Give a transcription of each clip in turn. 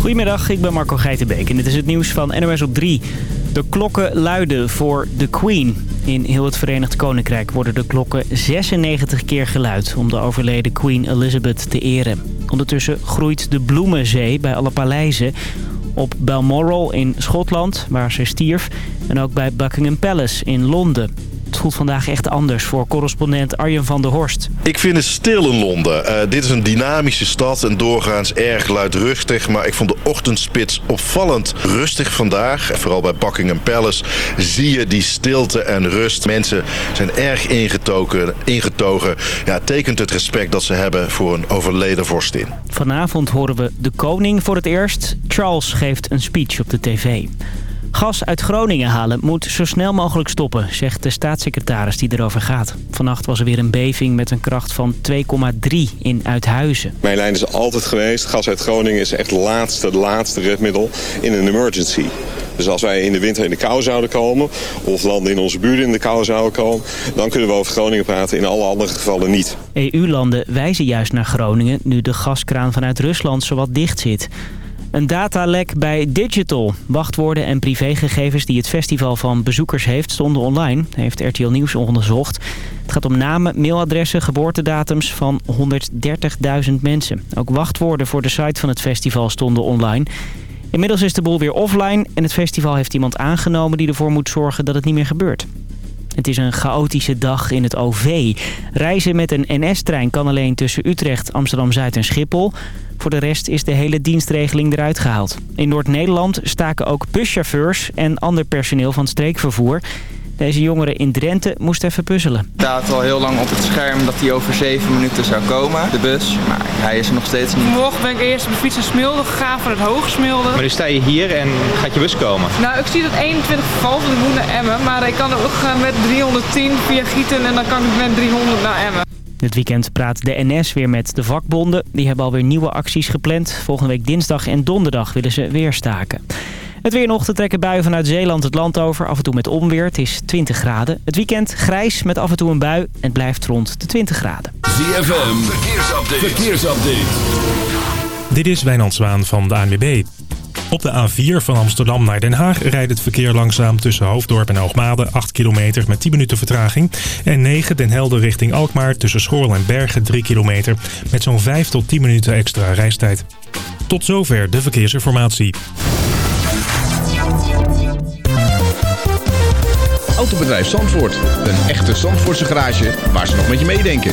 Goedemiddag, ik ben Marco Geitenbeek en dit is het nieuws van NOS op 3. De klokken luiden voor de Queen. In heel het Verenigd Koninkrijk worden de klokken 96 keer geluid... om de overleden Queen Elizabeth te eren. Ondertussen groeit de bloemenzee bij alle paleizen op Balmoral in Schotland, waar ze stierf... en ook bij Buckingham Palace in Londen. Het voelt vandaag echt anders voor correspondent Arjen van der Horst. Ik vind het stil in Londen. Uh, dit is een dynamische stad en doorgaans erg luidruchtig. Maar ik vond de ochtendspits opvallend rustig vandaag. Vooral bij Buckingham Palace zie je die stilte en rust. Mensen zijn erg ingetogen. ingetogen. Ja, tekent het respect dat ze hebben voor een overleden vorstin. Vanavond horen we de koning voor het eerst. Charles geeft een speech op de tv. Gas uit Groningen halen moet zo snel mogelijk stoppen, zegt de staatssecretaris die erover gaat. Vannacht was er weer een beving met een kracht van 2,3 in Uithuizen. Mijn lijn is altijd geweest. Gas uit Groningen is echt het laatste, laatste redmiddel in een emergency. Dus als wij in de winter in de kou zouden komen... of landen in onze buurt in de kou zouden komen... dan kunnen we over Groningen praten, in alle andere gevallen niet. EU-landen wijzen juist naar Groningen... nu de gaskraan vanuit Rusland zowat dicht zit. Een datalek bij Digital. Wachtwoorden en privégegevens die het festival van bezoekers heeft stonden online, heeft RTL Nieuws onderzocht. Het gaat om namen, mailadressen, geboortedatums van 130.000 mensen. Ook wachtwoorden voor de site van het festival stonden online. Inmiddels is de boel weer offline en het festival heeft iemand aangenomen die ervoor moet zorgen dat het niet meer gebeurt. Het is een chaotische dag in het OV. Reizen met een NS-trein kan alleen tussen Utrecht, Amsterdam-Zuid en Schiphol. Voor de rest is de hele dienstregeling eruit gehaald. In Noord-Nederland staken ook buschauffeurs en ander personeel van streekvervoer. Deze jongere in Drenthe moest even puzzelen. Het staat al heel lang op het scherm dat hij over 7 minuten zou komen, de bus. Maar hij is er nog steeds niet. Morgen ben ik eerst op de fiets naar Smilde gegaan, van het Hoogsmilde. Maar nu sta je hier en gaat je bus komen? Nou, ik zie dat 21 geval van de moet naar Emmen. Maar ik kan ook gaan met 310 via Gieten en dan kan ik met 300 naar Emmen. Dit weekend praat de NS weer met de vakbonden. Die hebben alweer nieuwe acties gepland. Volgende week dinsdag en donderdag willen ze weer staken. Het weer nog te trekken buien vanuit Zeeland het land over. Af en toe met onweer. Het is 20 graden. Het weekend grijs met af en toe een bui. En blijft rond de 20 graden. ZFM, verkeersupdate. verkeersupdate. Dit is Wijnand Zwaan van de ANWB. Op de A4 van Amsterdam naar Den Haag rijdt het verkeer langzaam tussen Hoofddorp en Hoogmade. 8 kilometer met 10 minuten vertraging. En 9 Den Helder richting Alkmaar tussen Schoorl en Bergen 3 kilometer. Met zo'n 5 tot 10 minuten extra reistijd. Tot zover de verkeersinformatie. Autobedrijf Zandvoort. Een echte Zandvoortse garage waar ze nog met je meedenken.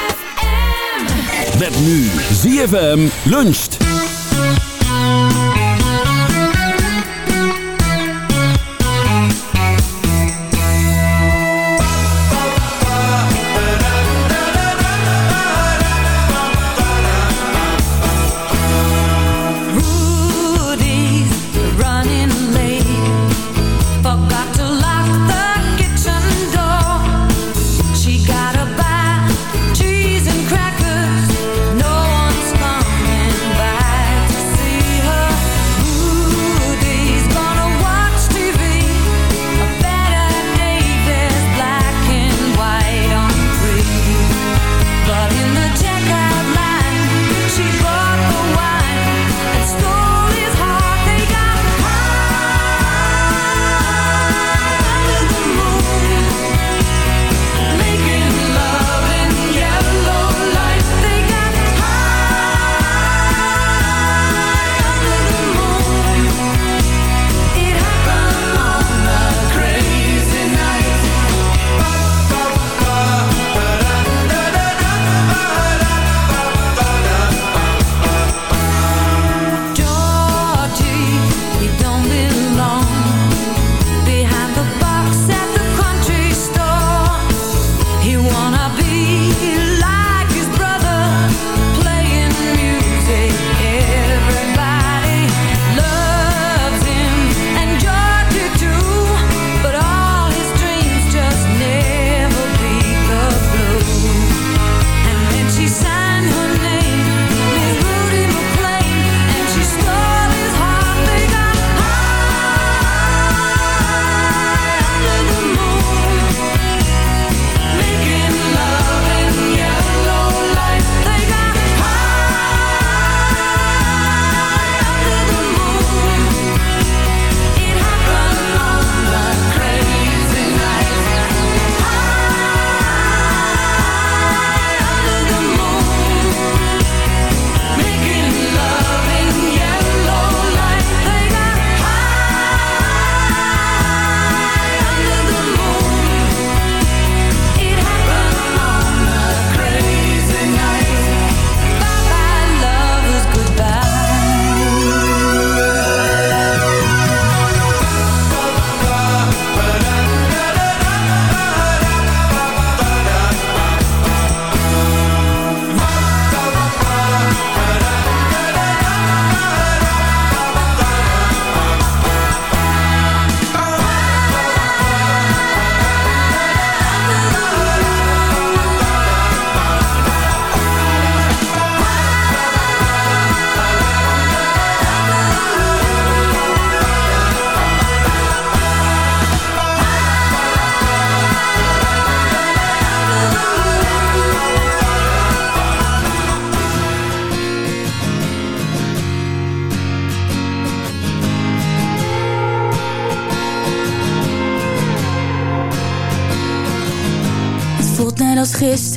Met nu ZFM luncht.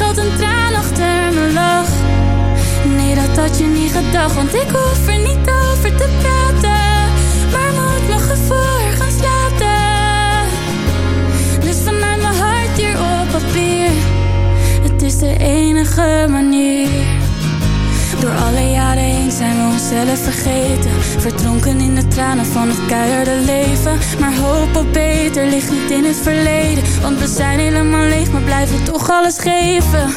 Schuilt een traan achter mijn lach Nee, dat had je niet gedacht Want ik hoef er niet over te praten. Maar moet mijn gevoel gaan slapen? Dus vanuit mijn hart hier op papier? Het is de enige manier onszelf vergeten. Verdronken in de tranen van het keiharde leven. Maar hoop op beter ligt niet in het verleden. Want we zijn helemaal leeg, maar blijven toch alles geven.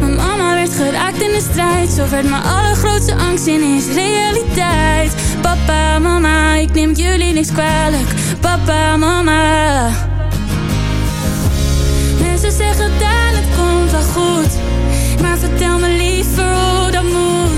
Mijn mama werd geraakt in de strijd. Zo werd mijn allergrootste angst ineens realiteit. Papa, mama, ik neem jullie niks kwalijk. Papa, mama. Mensen zeggen dat het komt wel goed. Maar vertel me liever hoe dat moet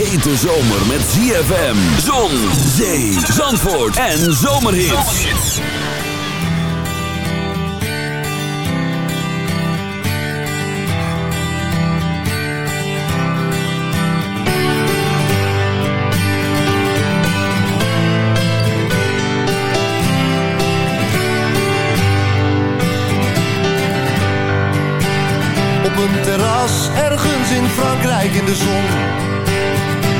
Hete zomer met ZFM, zon, zee, zandvoort en zomerhits. Op een terras ergens in Frankrijk in de zon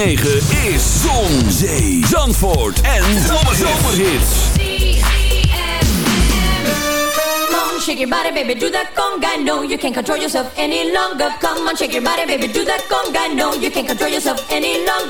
106.9 is Zon, Zee, Zandvoort en Zomerhits. Shake your body, baby, do that conga. No, you can't control yourself any longer. Come on, shake your body, baby, do that conga. No, you can't control yourself any longer.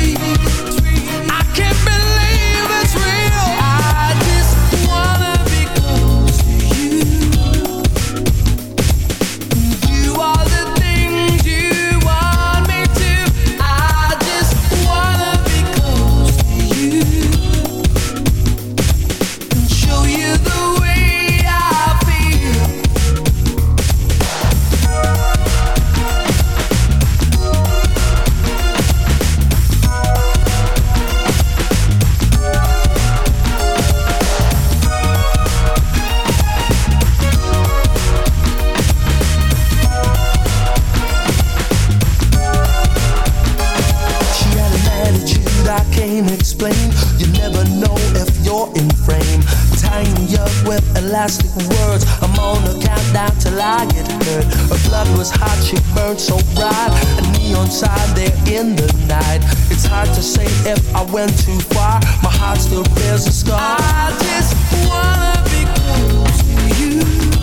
plastic words. I'm on a countdown till I get hurt. Her blood was hot, she burned so bright. A neon sign there in the night. It's hard to say if I went too far. My heart still bears a scar. I just wanna be close to you.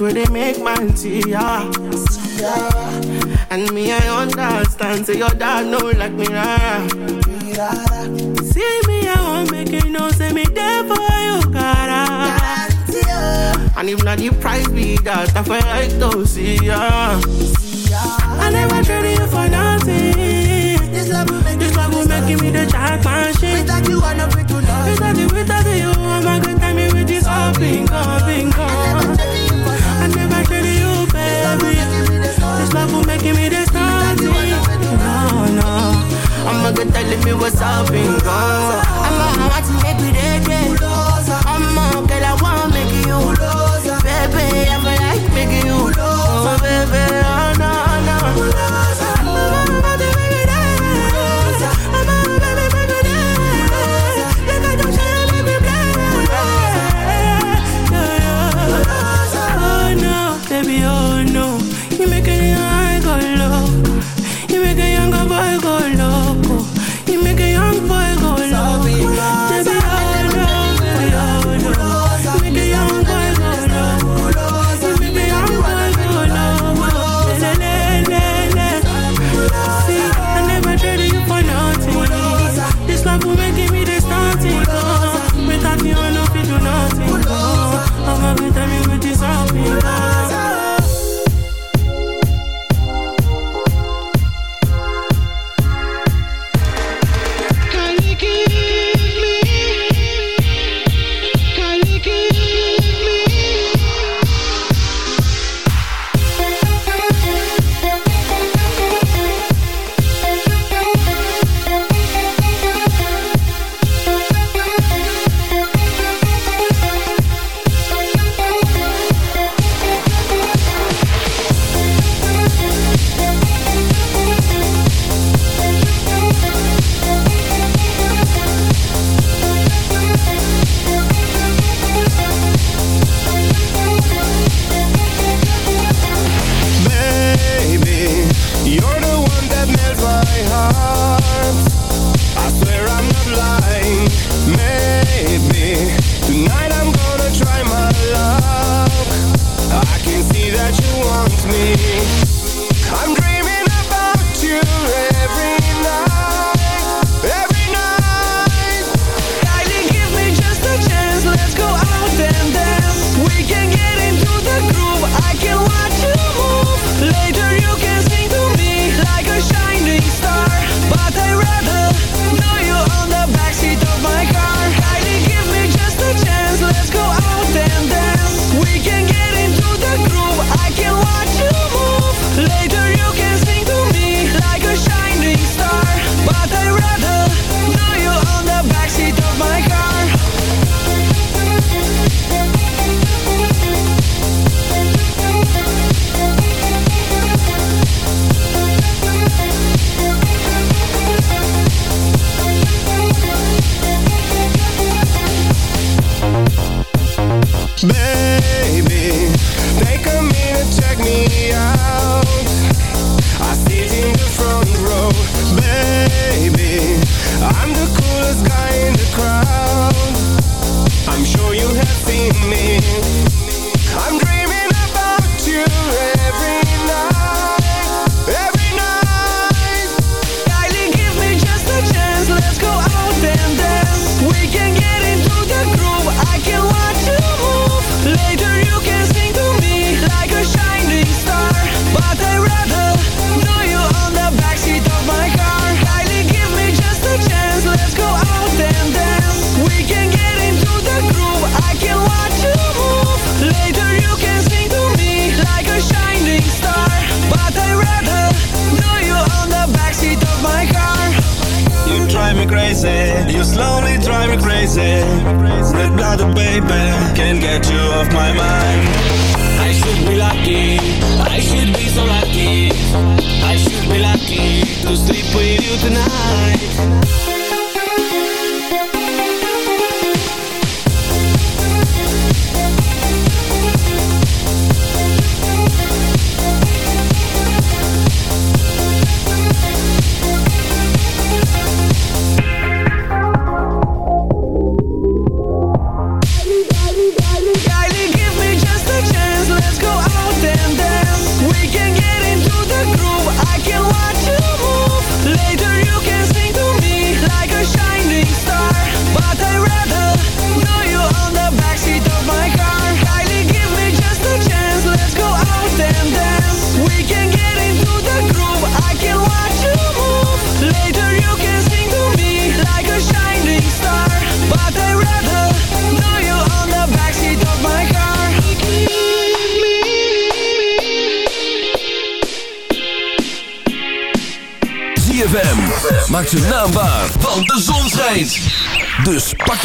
Where they make man see ya. Yeah. And me, I understand. Say your dad know like me, rara. See me, I won't make it no. Say me there for you, cara. And if not, the price be that. I feel like to see ya. I never traded you for nothing. This love will make this me the jack machine. Without you, I know we do nothing. Without you, without you, I'm not gonna tell me with this all bingo, bingo. give me the nothing. No, no. I'ma go tell me what's up and go. I'ma want to make you. I'ma girl, I wanna make you. Baby, I'ma like making you. So baby, oh no, no.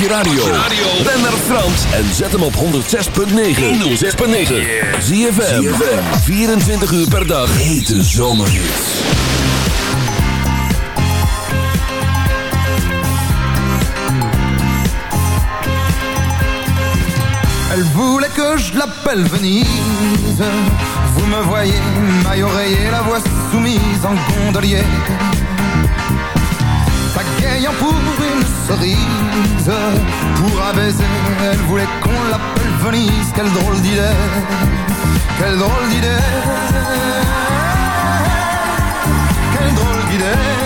Je radio, ben naar Frans en zet hem op 106.9. 106.9. Zie je 24 uur per dag. Hete zomerhits. Elle voulait que je l'appelle Venise. Vous me voyez, maille oreiller, la voix soumise en gondolier. Pour une cerise, pour un baiser, elle voulait qu'on l'appelle Venise. Quelle drôle d'idée, quelle drôle d'idée, quelle drôle d'idée.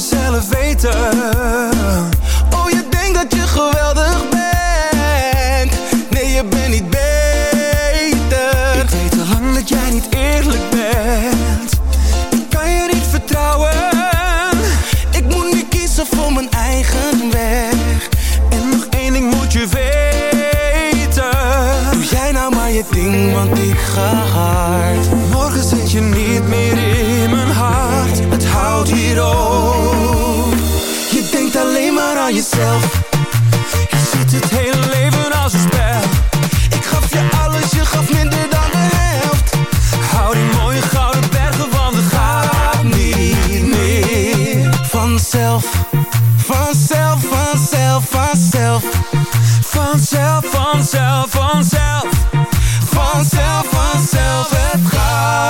Dat mag je zelf weten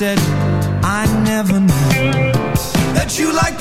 said, I never knew that you liked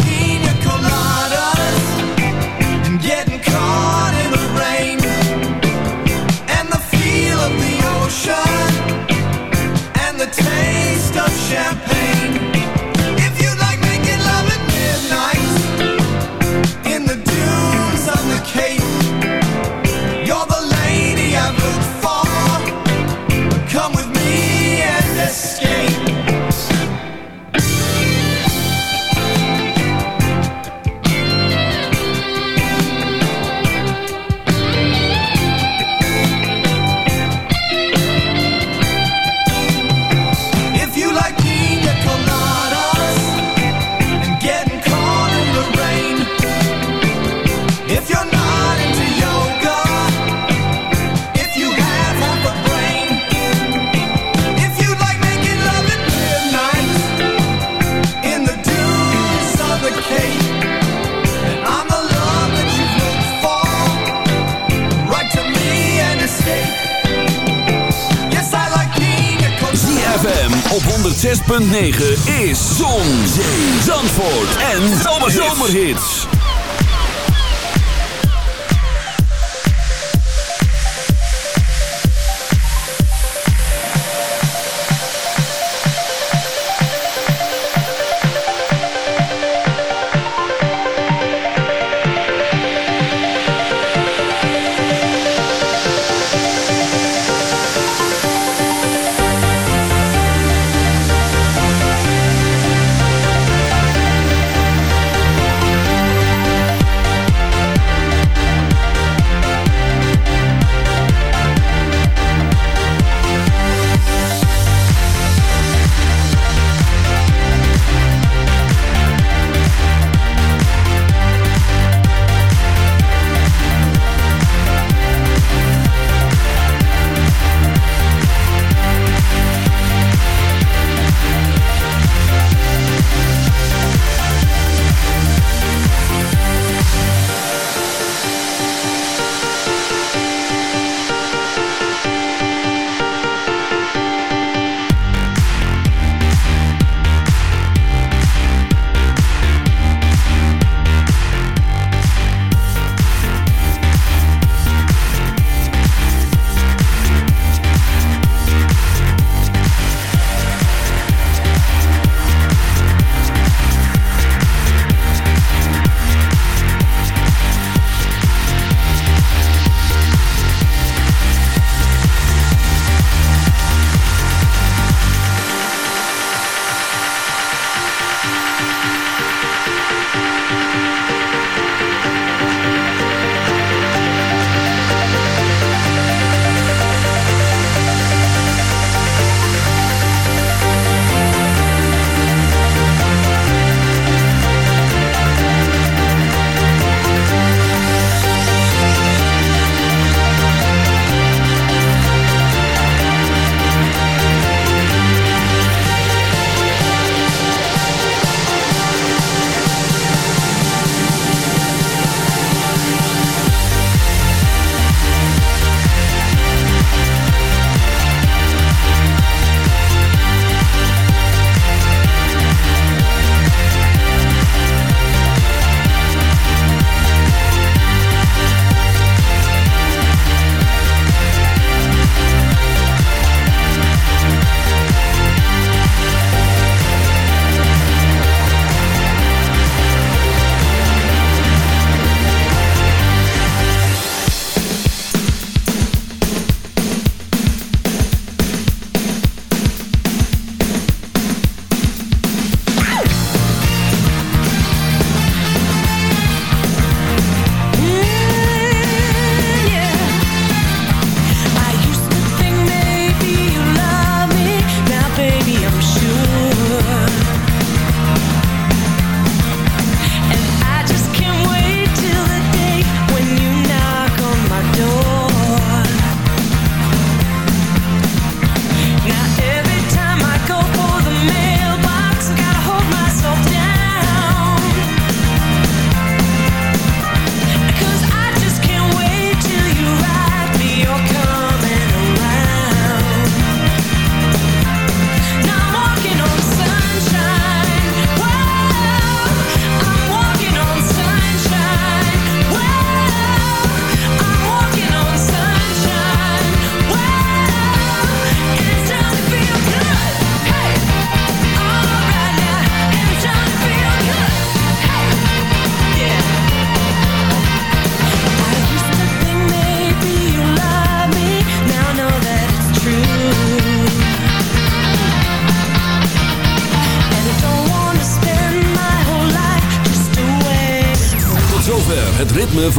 9.